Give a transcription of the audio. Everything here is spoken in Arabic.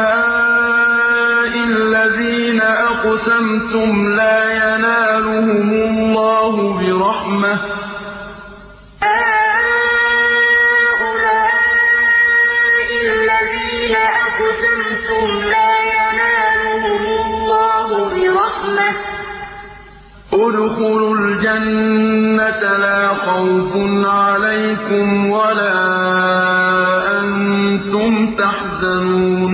هَٰؤُلَاءِ الَّذِينَ أَقْسَمْتُمْ لَا يَنَالُهُمُ اللَّهُ بِرَحْمَةٍ ۚ. ادْخُلُوا الْجَنَّةَ لَا خَوْفٌ عَلَيْكُمْ وَلَا أَنتُمْ تحزنون.